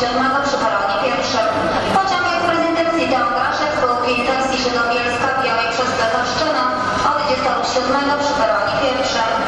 siódmego przy kolonie pierwszym. Pociągiem prezydencji do Angaszewu, Wintox i Żydobielska Białej przez Bydgoszczynę od 17 przy kolonie pierwszym.